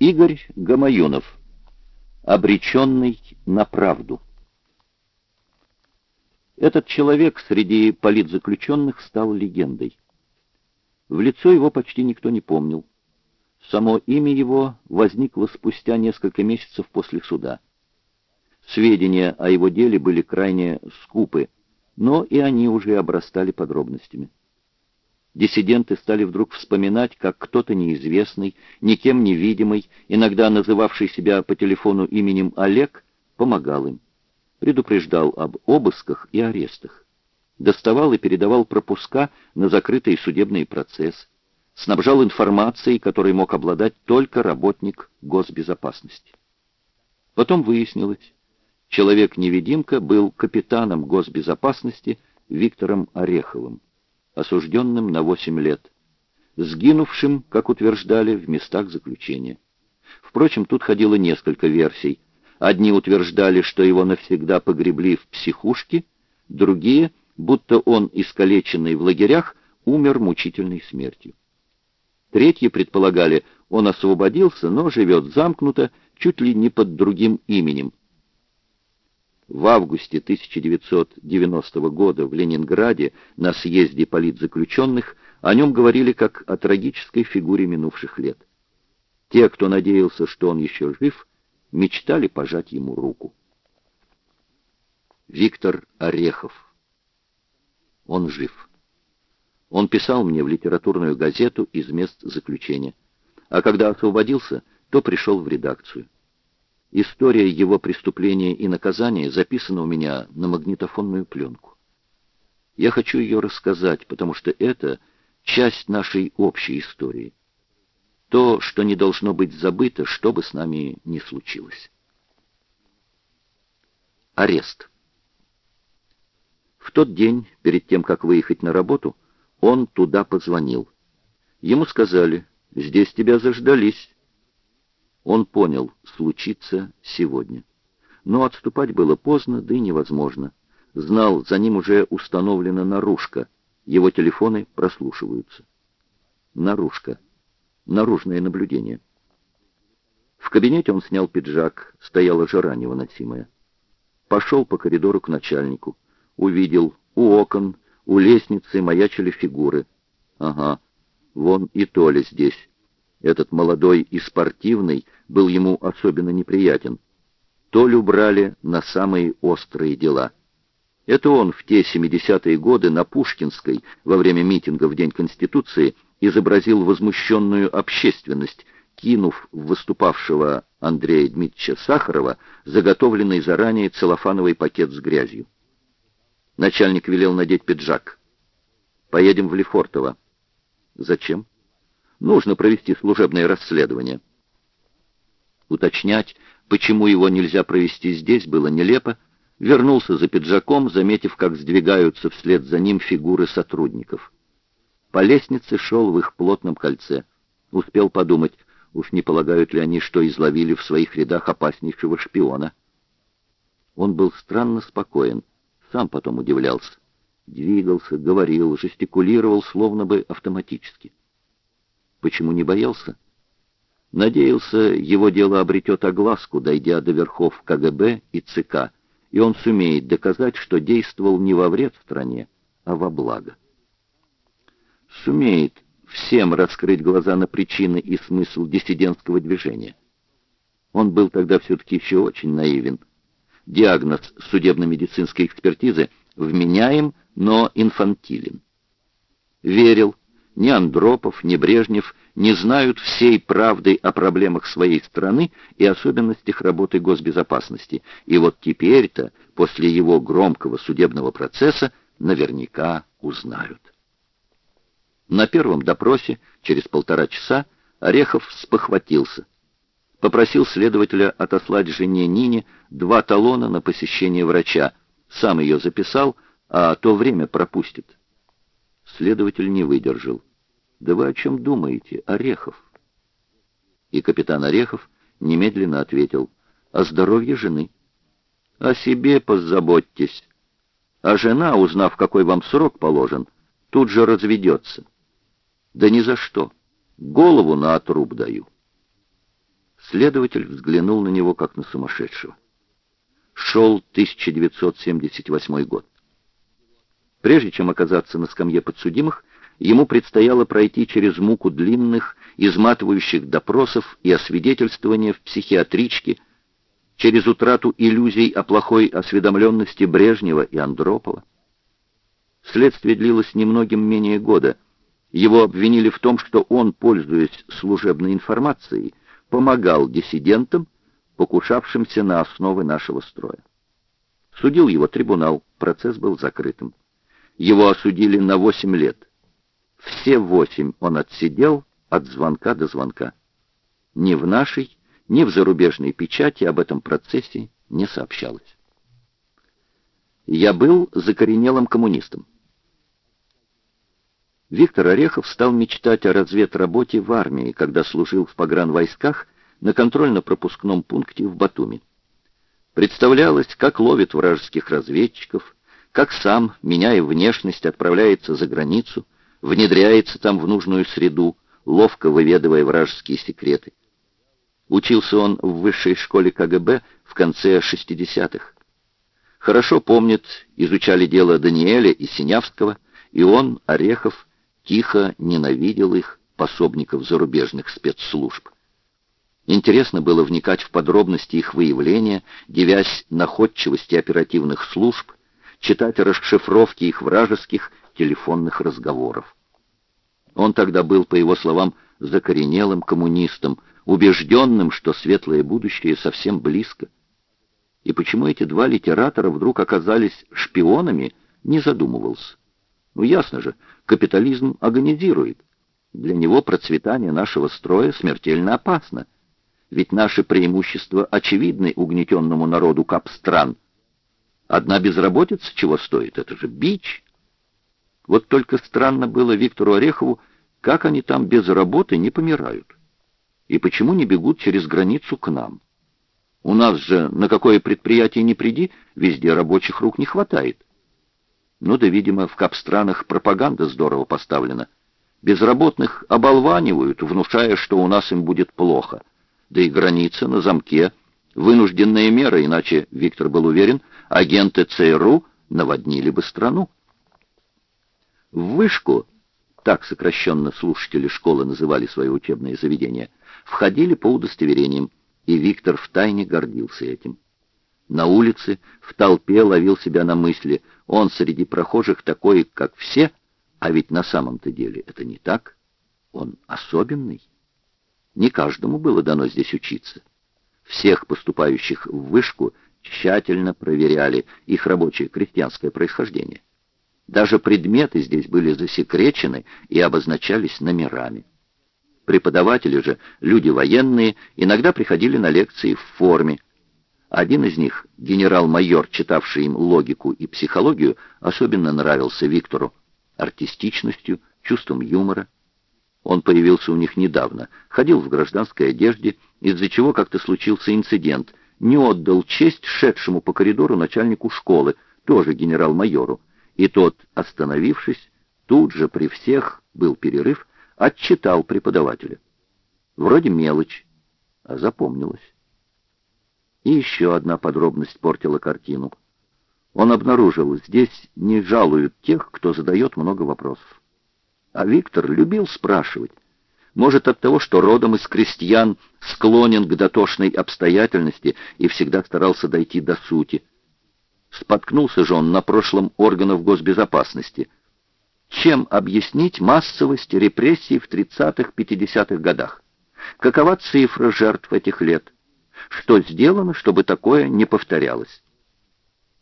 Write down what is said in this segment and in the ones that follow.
Игорь Гамаюнов. Обреченный на правду. Этот человек среди политзаключенных стал легендой. В лицо его почти никто не помнил. Само имя его возникло спустя несколько месяцев после суда. Сведения о его деле были крайне скупы, но и они уже обрастали подробностями. Диссиденты стали вдруг вспоминать, как кто-то неизвестный, никем не видимый, иногда называвший себя по телефону именем Олег, помогал им. Предупреждал об обысках и арестах. Доставал и передавал пропуска на закрытый судебный процесс. Снабжал информацией, которой мог обладать только работник госбезопасности. Потом выяснилось, человек-невидимка был капитаном госбезопасности Виктором Ореховым осужденным на 8 лет, сгинувшим, как утверждали, в местах заключения. Впрочем, тут ходило несколько версий. Одни утверждали, что его навсегда погребли в психушке, другие, будто он, искалеченный в лагерях, умер мучительной смертью. Третьи предполагали, он освободился, но живет замкнуто, чуть ли не под другим именем – в августе 1990 года в Ленинграде на съезде политзаключенных о нем говорили как о трагической фигуре минувших лет. Те, кто надеялся, что он еще жив, мечтали пожать ему руку. Виктор Орехов. Он жив. Он писал мне в литературную газету из мест заключения. А когда освободился, то пришел в редакцию. История его преступления и наказания записана у меня на магнитофонную пленку. Я хочу ее рассказать, потому что это часть нашей общей истории. То, что не должно быть забыто, что бы с нами ни случилось. Арест. В тот день, перед тем, как выехать на работу, он туда позвонил. Ему сказали, здесь тебя заждались. Он понял, случится сегодня. Но отступать было поздно, да и невозможно. Знал, за ним уже установлена наружка. Его телефоны прослушиваются. Наружка. Наружное наблюдение. В кабинете он снял пиджак, стояла жара невыносимая. Пошел по коридору к начальнику. Увидел, у окон, у лестницы маячили фигуры. Ага, вон и Толя здесь. Этот молодой и спортивный был ему особенно неприятен. Толю брали на самые острые дела. Это он в те 70-е годы на Пушкинской, во время митинга в День Конституции, изобразил возмущенную общественность, кинув выступавшего Андрея Дмитриевича Сахарова заготовленный заранее целлофановый пакет с грязью. Начальник велел надеть пиджак. «Поедем в Лефортово». «Зачем?» Нужно провести служебное расследование. Уточнять, почему его нельзя провести здесь, было нелепо. Вернулся за пиджаком, заметив, как сдвигаются вслед за ним фигуры сотрудников. По лестнице шел в их плотном кольце. Успел подумать, уж не полагают ли они, что изловили в своих рядах опаснейшего шпиона. Он был странно спокоен, сам потом удивлялся. Двигался, говорил, жестикулировал, словно бы автоматически. Почему не боялся? Надеялся, его дело обретет огласку, дойдя до верхов КГБ и ЦК, и он сумеет доказать, что действовал не во вред стране, а во благо. Сумеет всем раскрыть глаза на причины и смысл диссидентского движения. Он был тогда все-таки еще очень наивен. Диагноз судебно-медицинской экспертизы вменяем, но инфантилен. Верил, ни Андропов, ни Брежнев не знают всей правды о проблемах своей страны и особенностях работы госбезопасности. И вот теперь-то, после его громкого судебного процесса, наверняка узнают. На первом допросе, через полтора часа, Орехов спохватился. Попросил следователя отослать жене Нине два талона на посещение врача. Сам ее записал, а то время пропустит. Следователь не выдержал. «Да вы о чем думаете, Орехов?» И капитан Орехов немедленно ответил. «О здоровье жены». «О себе позаботьтесь. А жена, узнав, какой вам срок положен, тут же разведется». «Да ни за что. Голову на отруб даю». Следователь взглянул на него, как на сумасшедшего. Шел 1978 год. Прежде чем оказаться на скамье подсудимых, ему предстояло пройти через муку длинных, изматывающих допросов и освидетельствования в психиатричке, через утрату иллюзий о плохой осведомленности Брежнева и Андропова. Следствие длилось немногим менее года. Его обвинили в том, что он, пользуясь служебной информацией, помогал диссидентам, покушавшимся на основы нашего строя. Судил его трибунал, процесс был закрытым. Его осудили на 8 лет. Все восемь он отсидел от звонка до звонка. Ни в нашей, ни в зарубежной печати об этом процессе не сообщалось. Я был закоренелым коммунистом. Виктор Орехов стал мечтать о разведработе в армии, когда служил в погранвойсках на контрольно-пропускном пункте в Батуми. Представлялось, как ловит вражеских разведчиков, как сам, меняя внешность, отправляется за границу, внедряется там в нужную среду, ловко выведывая вражеские секреты. Учился он в высшей школе КГБ в конце 60-х. Хорошо помнит, изучали дело Даниэля и Синявского, и он, Орехов, тихо ненавидел их, пособников зарубежных спецслужб. Интересно было вникать в подробности их выявления, девясь находчивости оперативных служб, читать расшифровки их вражеских телефонных разговоров. Он тогда был, по его словам, закоренелым коммунистом, убежденным, что светлое будущее совсем близко. И почему эти два литератора вдруг оказались шпионами, не задумывался. Ну ясно же, капитализм агонизирует. Для него процветание нашего строя смертельно опасно. Ведь наши преимущества очевидны угнетенному народу кап-стран. Одна безработица чего стоит? Это же бич. Вот только странно было Виктору Орехову, как они там без работы не помирают. И почему не бегут через границу к нам? У нас же на какое предприятие не приди, везде рабочих рук не хватает. Ну да, видимо, в капстранах пропаганда здорово поставлена. Безработных оболванивают, внушая, что у нас им будет плохо. Да и граница на замке. Вынужденная мера, иначе, Виктор был уверен, агенты ЦРУ наводнили бы страну. В вышку, так сокращенно слушатели школы называли свое учебное заведение, входили по удостоверениям, и Виктор втайне гордился этим. На улице, в толпе ловил себя на мысли, он среди прохожих такой, как все, а ведь на самом-то деле это не так. Он особенный. Не каждому было дано здесь учиться. Всех поступающих в вышку тщательно проверяли их рабочее крестьянское происхождение. Даже предметы здесь были засекречены и обозначались номерами. Преподаватели же, люди военные, иногда приходили на лекции в форме, один из них, генерал-майор, читавший им логику и психологию, особенно нравился Виктору артистичностью, чувством юмора. Он появился у них недавно, ходил в гражданской одежде, из-за чего как-то случился инцидент, не отдал честь шедшему по коридору начальнику школы, тоже генерал-майору, и тот, остановившись, тут же при всех, был перерыв, отчитал преподавателя. Вроде мелочь, а запомнилось. И еще одна подробность портила картину. Он обнаружил, здесь не жалуют тех, кто задает много вопросов. А Виктор любил спрашивать. Может, от того, что родом из крестьян склонен к дотошной обстоятельности и всегда старался дойти до сути. Споткнулся же он на прошлом органов госбезопасности. Чем объяснить массовость репрессий в 30-50-х годах? Какова цифра жертв этих лет? что сделано, чтобы такое не повторялось.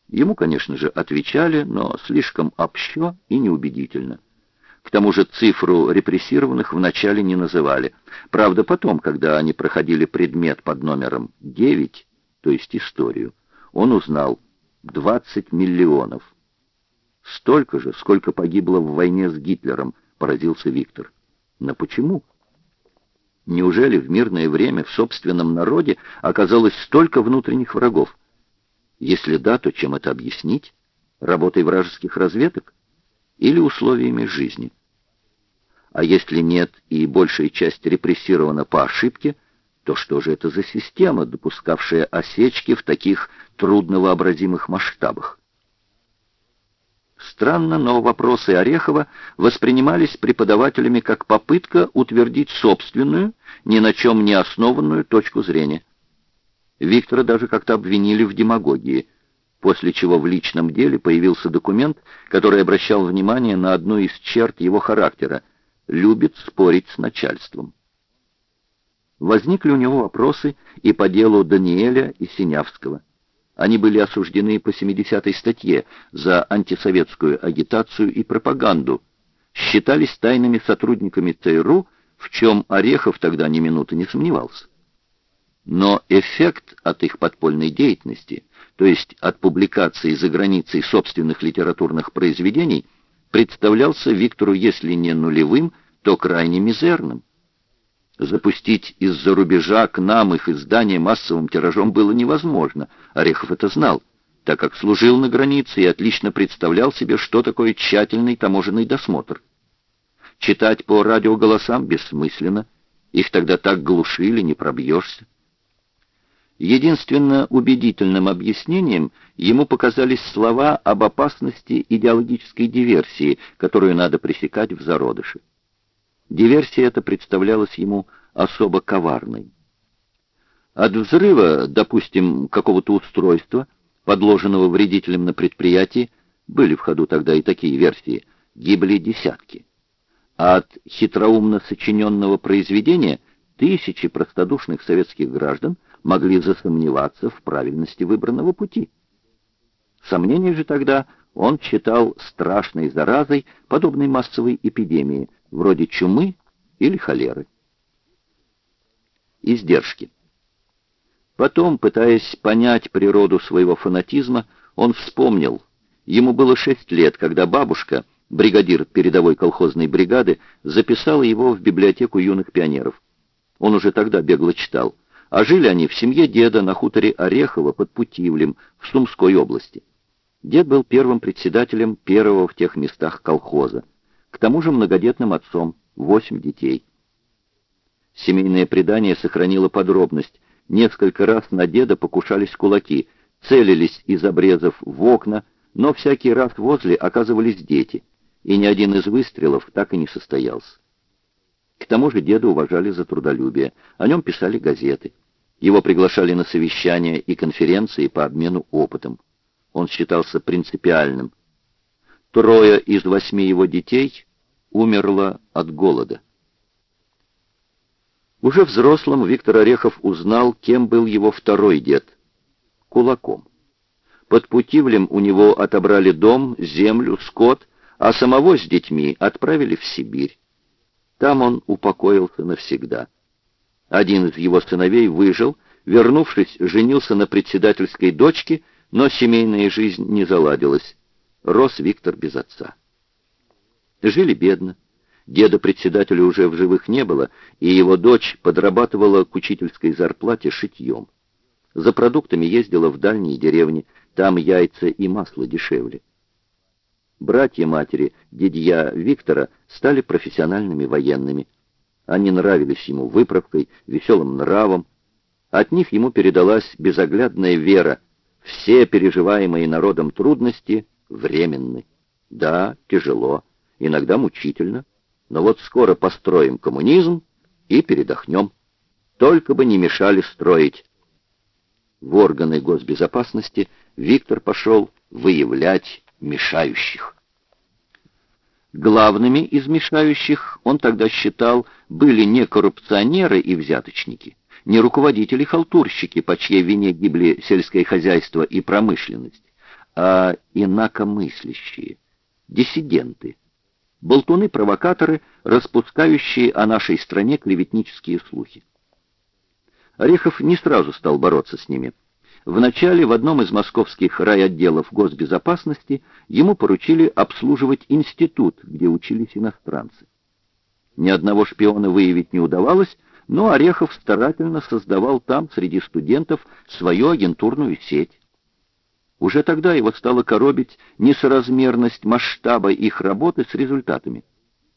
Ему, конечно же, отвечали, но слишком общо и неубедительно. К тому же цифру репрессированных вначале не называли. Правда, потом, когда они проходили предмет под номером 9, то есть историю, он узнал 20 миллионов. Столько же, сколько погибло в войне с Гитлером, поразился Виктор. Но почему? Неужели в мирное время в собственном народе оказалось столько внутренних врагов? Если да, то чем это объяснить? Работой вражеских разведок? Или условиями жизни? А если нет и большая часть репрессирована по ошибке, то что же это за система, допускавшая осечки в таких трудновообразимых масштабах? Странно, но вопросы Орехова воспринимались преподавателями как попытка утвердить собственную, ни на чем не основанную точку зрения. Виктора даже как-то обвинили в демагогии, после чего в личном деле появился документ, который обращал внимание на одну из черт его характера — любит спорить с начальством. Возникли у него вопросы и по делу Даниэля и Синявского. Они были осуждены по 70-й статье за антисоветскую агитацию и пропаганду, считались тайными сотрудниками ЦРУ, в чем Орехов тогда ни минуты не сомневался. Но эффект от их подпольной деятельности, то есть от публикации за границей собственных литературных произведений, представлялся Виктору, если не нулевым, то крайне мизерным. Запустить из-за рубежа к нам их издание массовым тиражом было невозможно. Орехов это знал, так как служил на границе и отлично представлял себе, что такое тщательный таможенный досмотр. Читать по радиоголосам бессмысленно, их тогда так глушили, не пробьешься. Единственно убедительным объяснением ему показались слова об опасности идеологической диверсии, которую надо пресекать в зародыше. Диверсия эта представлялась ему особо коварной. От взрыва, допустим, какого-то устройства, подложенного вредителем на предприятии, были в ходу тогда и такие версии, гибли десятки. А от хитроумно сочиненного произведения тысячи простодушных советских граждан могли засомневаться в правильности выбранного пути. Сомнение же тогда он считал страшной заразой, подобной массовой эпидемии, вроде чумы или холеры. Издержки. Потом, пытаясь понять природу своего фанатизма, он вспомнил, ему было шесть лет, когда бабушка, бригадир передовой колхозной бригады, записала его в библиотеку юных пионеров. Он уже тогда бегло читал, а жили они в семье деда на хуторе Орехово под Путивлем в Сумской области. Дед был первым председателем первого в тех местах колхоза, к тому же многодетным отцом, восемь детей. Семейное предание сохранило подробность. Несколько раз на деда покушались кулаки, целились из обрезов в окна, но всякий раз возле оказывались дети, и ни один из выстрелов так и не состоялся. К тому же деда уважали за трудолюбие, о нем писали газеты. Его приглашали на совещания и конференции по обмену опытом. Он считался принципиальным. Трое из восьми его детей умерло от голода. Уже взрослым Виктор Орехов узнал, кем был его второй дед — кулаком. Под Путивлем у него отобрали дом, землю, скот, а самого с детьми отправили в Сибирь. Там он упокоился навсегда. Один из его сыновей выжил, вернувшись, женился на председательской дочке, но семейная жизнь не заладилась. Рос Виктор без отца. Жили бедно. Деда председателя уже в живых не было, и его дочь подрабатывала к учительской зарплате шитьем. За продуктами ездила в дальние деревни, там яйца и масло дешевле. Братья матери, дядья Виктора, стали профессиональными военными. Они нравились ему выправкой, веселым нравом. От них ему передалась безоглядная вера. Все переживаемые народом трудности временны. Да, тяжело, иногда мучительно, но вот скоро построим коммунизм и передохнем. Только бы не мешали строить. В органы госбезопасности Виктор пошел выявлять мешающих. Главными из мешающих, он тогда считал, были не коррупционеры и взяточники, не руководители-халтурщики, по чьей вине гибли сельское хозяйство и промышленность, а инакомыслящие, диссиденты, болтуны-провокаторы, распускающие о нашей стране клеветнические слухи. Орехов не сразу стал бороться с ними. Вначале в одном из московских райотделов госбезопасности ему поручили обслуживать институт, где учились иностранцы. Ни одного шпиона выявить не удавалось, но Орехов старательно создавал там среди студентов свою агентурную сеть. Уже тогда его стало коробить несоразмерность масштаба их работы с результатами.